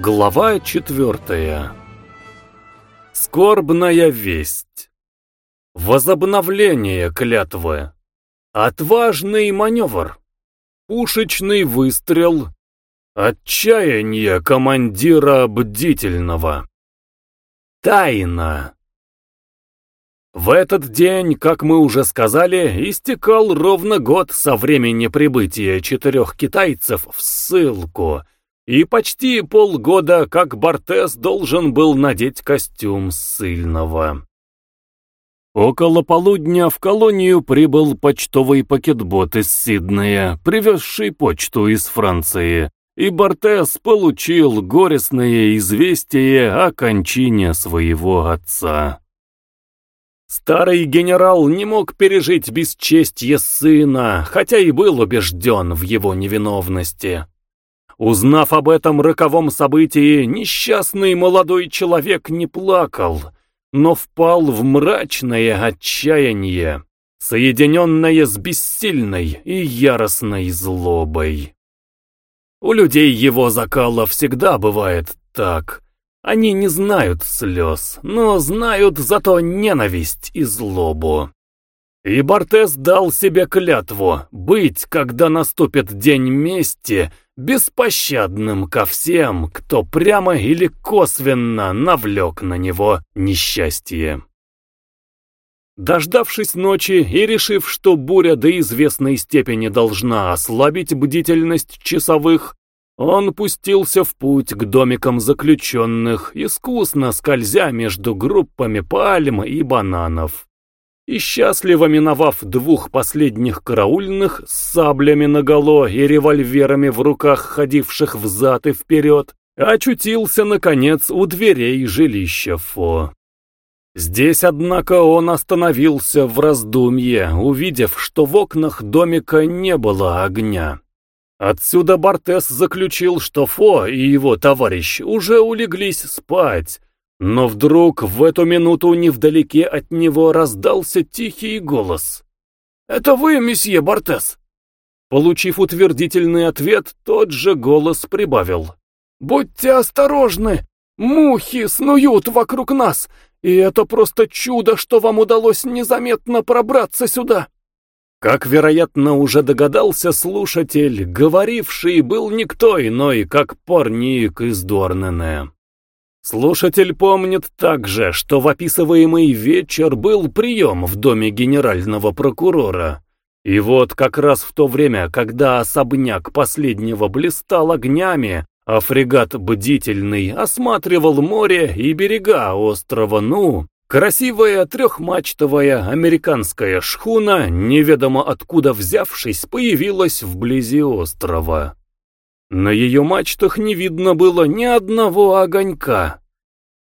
Глава четвертая. Скорбная весть. Возобновление клятвы. Отважный маневр. Пушечный выстрел. Отчаяние командира бдительного. Тайна. В этот день, как мы уже сказали, истекал ровно год со времени прибытия четырех китайцев в ссылку — и почти полгода, как Бортес должен был надеть костюм ссыльного. Около полудня в колонию прибыл почтовый пакетбот из Сиднея, привезший почту из Франции, и Бортес получил горестное известие о кончине своего отца. Старый генерал не мог пережить бесчестье сына, хотя и был убежден в его невиновности. Узнав об этом роковом событии, несчастный молодой человек не плакал, но впал в мрачное отчаяние, соединенное с бессильной и яростной злобой. У людей его закала всегда бывает так. Они не знают слез, но знают зато ненависть и злобу. И Бортес дал себе клятву быть, когда наступит день мести, беспощадным ко всем, кто прямо или косвенно навлек на него несчастье. Дождавшись ночи и решив, что буря до известной степени должна ослабить бдительность часовых, он пустился в путь к домикам заключенных, искусно скользя между группами пальм и бананов и счастливо миновав двух последних караульных с саблями наголо и револьверами в руках, ходивших взад и вперед, очутился, наконец, у дверей жилища Фо. Здесь, однако, он остановился в раздумье, увидев, что в окнах домика не было огня. Отсюда Бортес заключил, что Фо и его товарищ уже улеглись спать, но вдруг в эту минуту невдалеке от него раздался тихий голос. «Это вы, месье Бортес?» Получив утвердительный ответ, тот же голос прибавил. «Будьте осторожны! Мухи снуют вокруг нас, и это просто чудо, что вам удалось незаметно пробраться сюда!» Как, вероятно, уже догадался слушатель, говоривший был никто иной, как порник из Дорнене. Слушатель помнит также, что в описываемый вечер был прием в доме генерального прокурора. И вот как раз в то время, когда особняк последнего блистал огнями, а фрегат «Бдительный» осматривал море и берега острова Ну, красивая трехмачтовая американская шхуна, неведомо откуда взявшись, появилась вблизи острова. На ее мачтах не видно было ни одного огонька.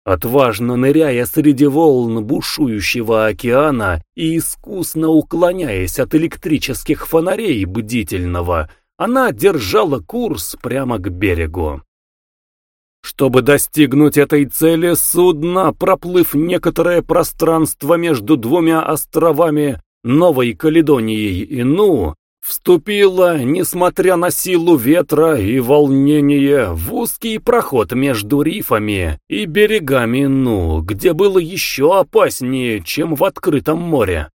Отважно ныряя среди волн бушующего океана и искусно уклоняясь от электрических фонарей бдительного, она держала курс прямо к берегу. Чтобы достигнуть этой цели, судно, проплыв некоторое пространство между двумя островами Новой Каледонией и Ну, вступила, несмотря на силу ветра и волнение, в узкий проход между рифами и берегами Ну, где было еще опаснее, чем в открытом море.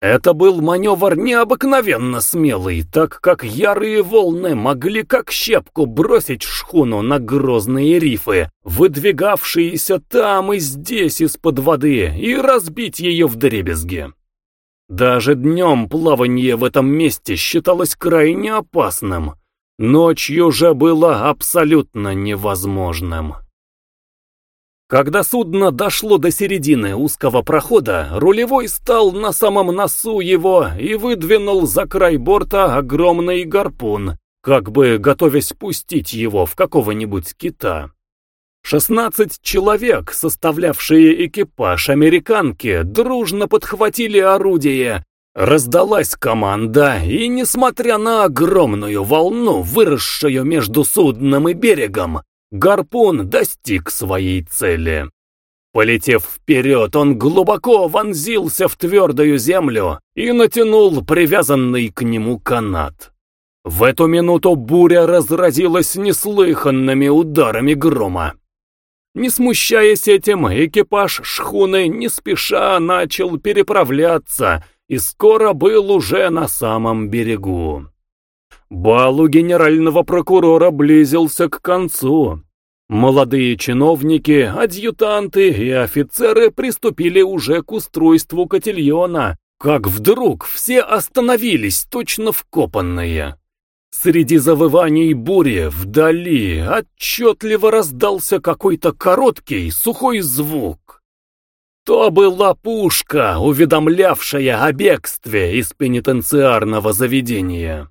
Это был маневр необыкновенно смелый, так как ярые волны могли как щепку бросить шхуну на грозные рифы, выдвигавшиеся там и здесь из-под воды, и разбить ее в дребезги. Даже днем плавание в этом месте считалось крайне опасным. Ночью же было абсолютно невозможным. Когда судно дошло до середины узкого прохода, рулевой стал на самом носу его и выдвинул за край борта огромный гарпун, как бы готовясь пустить его в какого-нибудь кита. Шестнадцать человек, составлявшие экипаж американки, дружно подхватили орудие. Раздалась команда, и, несмотря на огромную волну, выросшую между судном и берегом, гарпун достиг своей цели. Полетев вперед, он глубоко вонзился в твердую землю и натянул привязанный к нему канат. В эту минуту буря разразилась неслыханными ударами грома. Не смущаясь этим, экипаж шхуны не спеша начал переправляться и скоро был уже на самом берегу. Бал у генерального прокурора близился к концу. Молодые чиновники, адъютанты и офицеры приступили уже к устройству котельона, как вдруг все остановились, точно вкопанные. Среди завываний бури вдали отчетливо раздался какой-то короткий, сухой звук. То была пушка, уведомлявшая о бегстве из пенитенциарного заведения.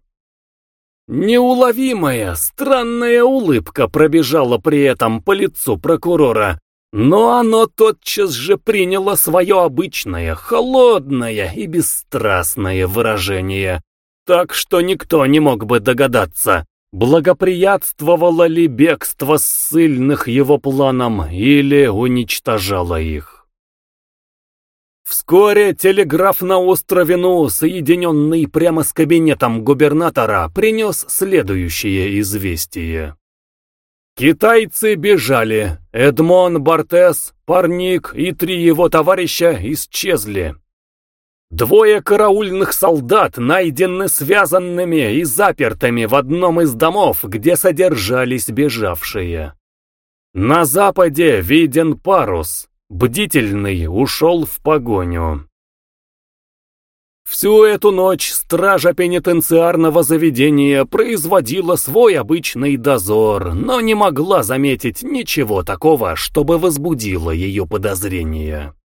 Неуловимая, странная улыбка пробежала при этом по лицу прокурора, но оно тотчас же приняло свое обычное, холодное и бесстрастное выражение, так что никто не мог бы догадаться, благоприятствовало ли бегство ссыльных его планам или уничтожало их. Вскоре телеграф на острове Ну, соединенный прямо с кабинетом губернатора, принес следующее известие. Китайцы бежали. Эдмон Бартес, Парник и три его товарища исчезли. Двое караульных солдат найдены связанными и запертыми в одном из домов, где содержались бежавшие. На западе виден парус, Бдительный ушел в погоню. Всю эту ночь стража пенитенциарного заведения производила свой обычный дозор, но не могла заметить ничего такого, чтобы возбудило ее подозрения.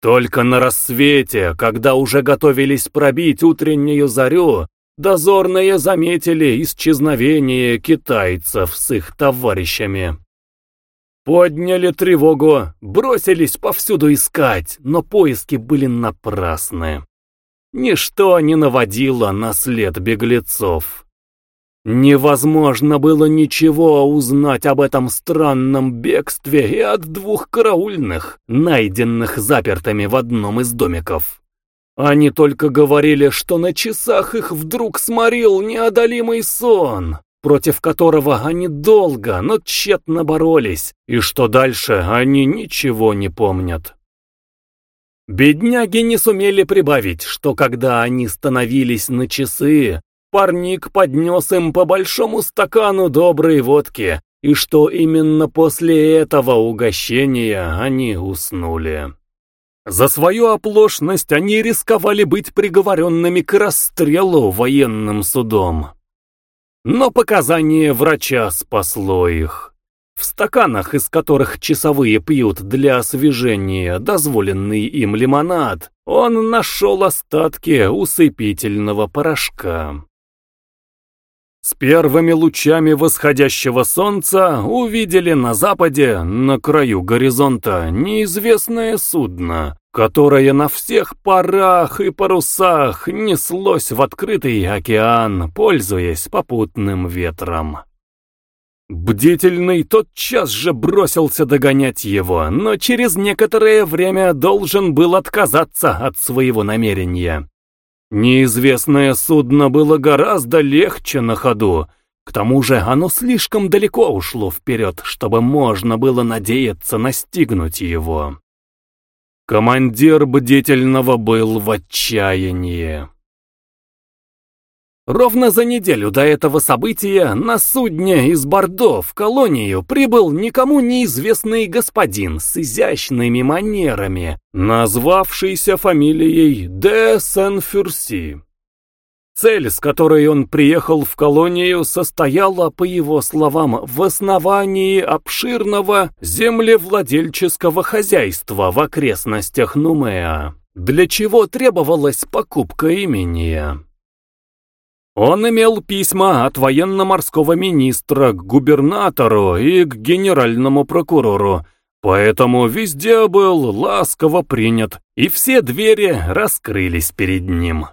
Только на рассвете, когда уже готовились пробить утреннюю зарю, дозорные заметили исчезновение китайцев с их товарищами. Подняли тревогу, бросились повсюду искать, но поиски были напрасны. Ничто не наводило на след беглецов. Невозможно было ничего узнать об этом странном бегстве и от двух караульных, найденных запертыми в одном из домиков. Они только говорили, что на часах их вдруг сморил неодолимый сон против которого они долго, но тщетно боролись, и что дальше они ничего не помнят. Бедняги не сумели прибавить, что когда они становились на часы, парник поднес им по большому стакану доброй водки, и что именно после этого угощения они уснули. За свою оплошность они рисковали быть приговоренными к расстрелу военным судом. Но показание врача спасло их. В стаканах, из которых часовые пьют для освежения дозволенный им лимонад, он нашел остатки усыпительного порошка. С первыми лучами восходящего солнца увидели на западе, на краю горизонта, неизвестное судно, которое на всех парах и парусах неслось в открытый океан, пользуясь попутным ветром. Бдительный тотчас же бросился догонять его, но через некоторое время должен был отказаться от своего намерения. Неизвестное судно было гораздо легче на ходу, к тому же оно слишком далеко ушло вперед, чтобы можно было надеяться настигнуть его. Командир бдительного был в отчаянии. Ровно за неделю до этого события на судне из Бордо в колонию прибыл никому неизвестный господин с изящными манерами, назвавшийся фамилией де Сен-Фюрси. Цель, с которой он приехал в колонию, состояла, по его словам, в основании обширного землевладельческого хозяйства в окрестностях Нумеа, для чего требовалась покупка имения. Он имел письма от военно-морского министра к губернатору и к генеральному прокурору, поэтому везде был ласково принят, и все двери раскрылись перед ним.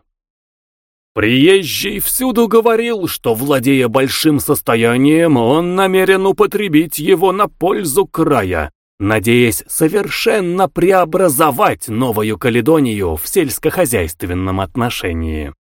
Приезжий всюду говорил, что, владея большим состоянием, он намерен употребить его на пользу края, надеясь совершенно преобразовать Новую Каледонию в сельскохозяйственном отношении.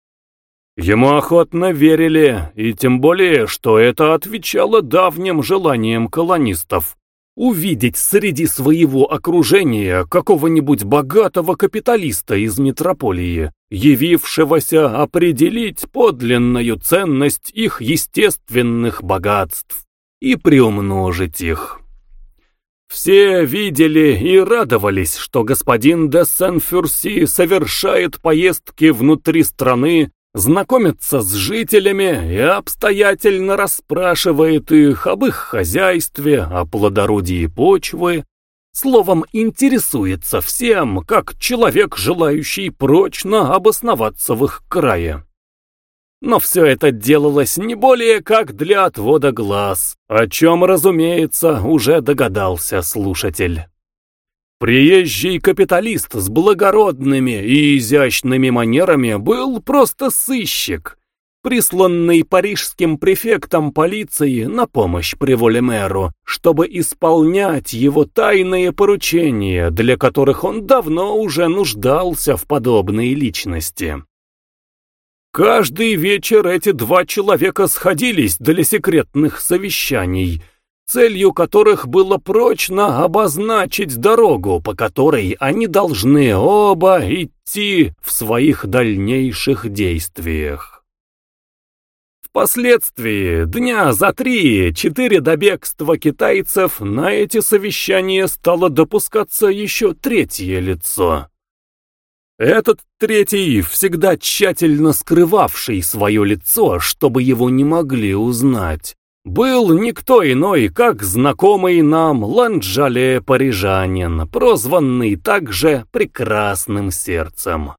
Ему охотно верили, и тем более, что это отвечало давним желаниям колонистов. Увидеть среди своего окружения какого-нибудь богатого капиталиста из метрополии, явившегося определить подлинную ценность их естественных богатств и приумножить их. Все видели и радовались, что господин де Сен-Фюрси совершает поездки внутри страны знакомится с жителями и обстоятельно расспрашивает их об их хозяйстве, о плодородии почвы, словом, интересуется всем, как человек, желающий прочно обосноваться в их крае. Но все это делалось не более как для отвода глаз, о чем, разумеется, уже догадался слушатель. Приезжий капиталист с благородными и изящными манерами был просто сыщик, присланный парижским префектом полиции на помощь приволе чтобы исполнять его тайные поручения, для которых он давно уже нуждался в подобной личности. Каждый вечер эти два человека сходились для секретных совещаний – целью которых было прочно обозначить дорогу, по которой они должны оба идти в своих дальнейших действиях. Впоследствии, дня за три-четыре до бегства китайцев, на эти совещания стало допускаться еще третье лицо. Этот третий, всегда тщательно скрывавший свое лицо, чтобы его не могли узнать, был никто иной, как знакомый нам Ланджале парижанин, прозванный также «прекрасным сердцем».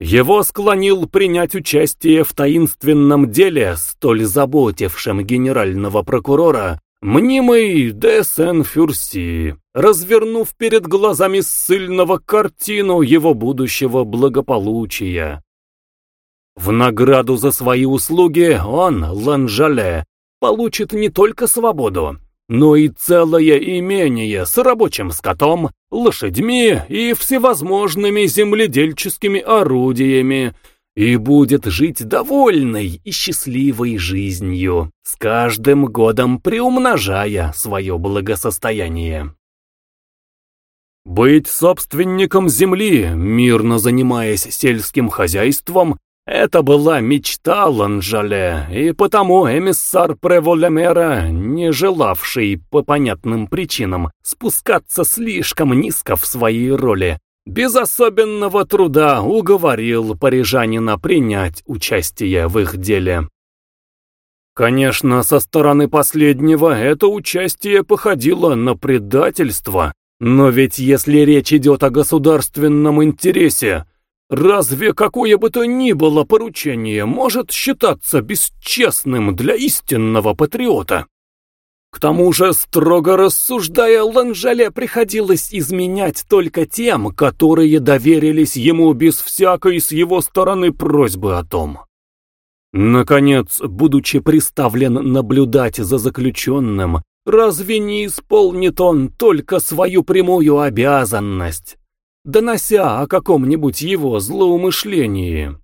Его склонил принять участие в таинственном деле, столь заботившем генерального прокурора, мнимый де Сен-Фюрси, развернув перед глазами ссыльного картину его будущего благополучия. В награду за свои услуги он, Ланжале, получит не только свободу, но и целое имение с рабочим скотом, лошадьми и всевозможными земледельческими орудиями, и будет жить довольной и счастливой жизнью, с каждым годом приумножая свое благосостояние. Быть собственником земли, мирно занимаясь сельским хозяйством, это была мечта Ланжале, и потому эмиссар Преволемера, не желавший по понятным причинам спускаться слишком низко в своей роли, без особенного труда уговорил парижанина принять участие в их деле. Конечно, со стороны последнего это участие походило на предательство, но ведь если речь идет о государственном интересе, Разве какое бы то ни было поручение может считаться бесчестным для истинного патриота? К тому же, строго рассуждая, Ланжале приходилось изменять только тем, которые доверились ему без всякой с его стороны просьбы о том. Наконец, будучи приставлен наблюдать за заключенным, разве не исполнит он только свою прямую обязанность? Донося о каком-нибудь его злоумышлении.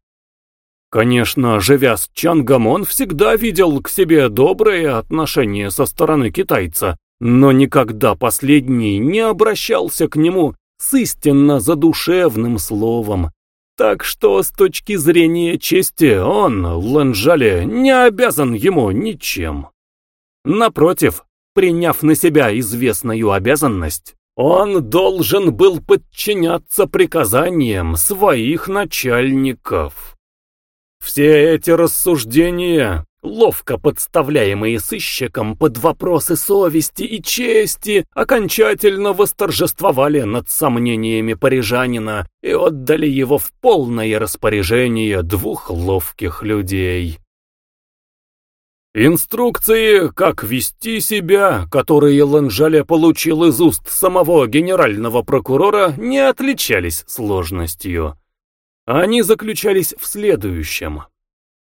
Конечно, живя с Чангом, он всегда видел к себе добрые отношения со стороны китайца, но никогда последний не обращался к нему с истинно задушевным словом. Так что с точки зрения чести он, Ланжале, не обязан ему ничем. Напротив, приняв на себя известную обязанность, он должен был подчиняться приказаниям своих начальников. Все эти рассуждения, ловко подставляемые сыщиком под вопросы совести и чести, окончательно восторжествовали над сомнениями парижанина и отдали его в полное распоряжение двух ловких людей. Инструкции, как вести себя, которые Ланжале получил из уст самого генерального прокурора, не отличались сложностью. Они заключались в следующем.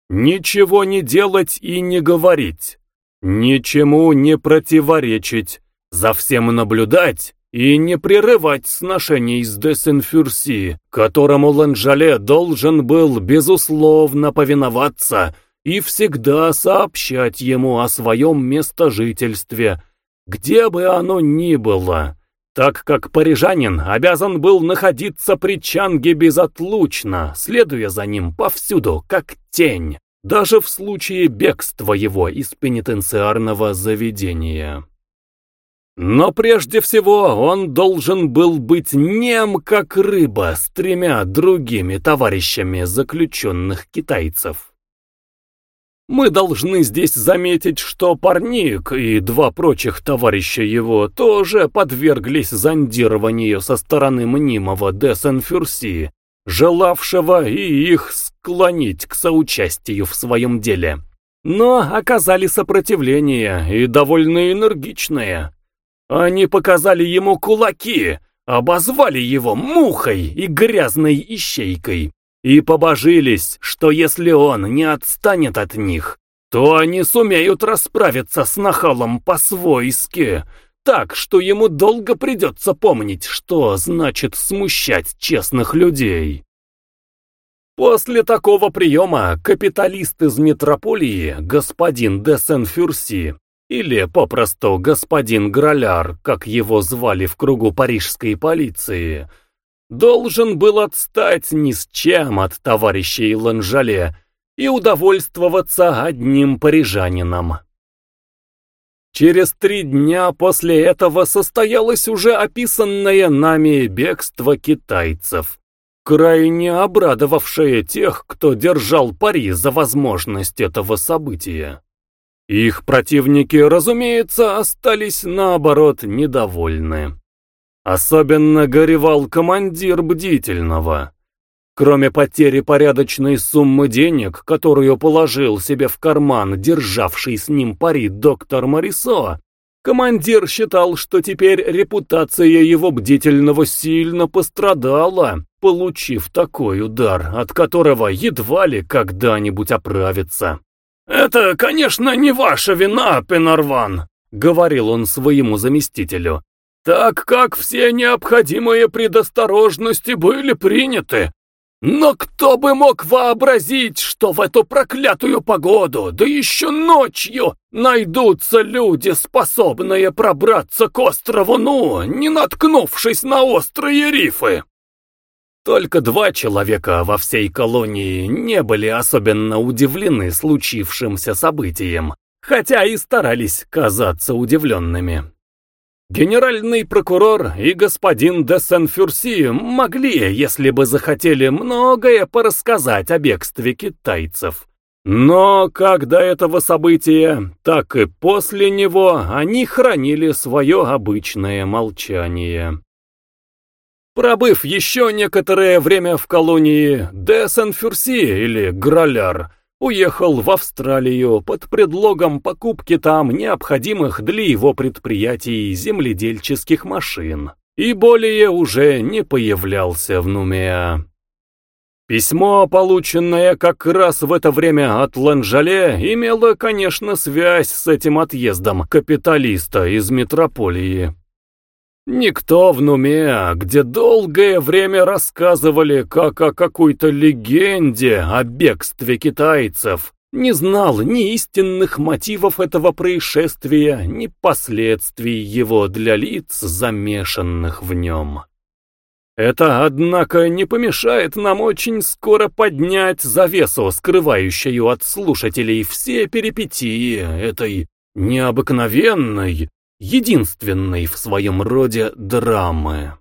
Ничего не делать и не говорить, ничему не противоречить, за всем наблюдать и не прерывать сношений с Десенфюрси, которому Ланжале должен был безусловно повиноваться и всегда сообщать ему о своем местожительстве, где бы оно ни было, так как парижанин обязан был находиться при Чанге безотлучно, следуя за ним повсюду, как тень, даже в случае бегства его из пенитенциарного заведения. Но прежде всего он должен был быть нем, как рыба, с тремя другими товарищами заключенных китайцев. Мы должны здесь заметить, что парник и два прочих товарища его тоже подверглись зондированию со стороны мнимого Десенфюрси, желавшего и их склонить к соучастию в своем деле. Но оказали сопротивление и довольно энергичное. Они показали ему кулаки, обозвали его мухой и грязной ищейкой и побожились, что если он не отстанет от них, то они сумеют расправиться с нахалом по-свойски, так, что ему долго придется помнить, что значит смущать честных людей. После такого приема капиталист из метрополии, господин де Сен-Фюрси, или попросту господин Граляр, как его звали в кругу парижской полиции, должен был отстать ни с чем от товарищей Ланжале и удовольствоваться одним парижанином. Через три дня после этого состоялось уже описанное нами бегство китайцев, крайне обрадовавшее тех, кто держал пари за возможность этого события. Их противники, разумеется, остались наоборот недовольны. Особенно горевал командир бдительного. Кроме потери порядочной суммы денег, которую положил себе в карман державший с ним пари доктор Марисо, командир считал, что теперь репутация его бдительного сильно пострадала, получив такой удар, от которого едва ли когда-нибудь оправится. «Это, конечно, не ваша вина, Пенарван», — говорил он своему заместителю так как все необходимые предосторожности были приняты. Но кто бы мог вообразить, что в эту проклятую погоду, да еще ночью, найдутся люди, способные пробраться к острову Ну, не наткнувшись на острые рифы? Только два человека во всей колонии не были особенно удивлены случившимся событием, хотя и старались казаться удивленными. Генеральный прокурор и господин де Сен-Фюрси могли, если бы захотели, многое порассказать о бегстве китайцев. Но как до этого события, так и после него они хранили свое обычное молчание. Пробыв еще некоторое время в колонии, де Сен-Фюрси или Граляр уехал в Австралию под предлогом покупки там необходимых для его предприятий земледельческих машин и более уже не появлялся в Нумеа. Письмо, полученное как раз в это время от Ланжале, имело, конечно, связь с этим отъездом капиталиста из метрополии. Никто в Нуме, где долгое время рассказывали как о какой-то легенде о бегстве китайцев, не знал ни истинных мотивов этого происшествия, ни последствий его для лиц, замешанных в нем. Это, однако, не помешает нам очень скоро поднять завесу, скрывающую от слушателей все перипетии этой необыкновенной, единственной в своем роде драмы.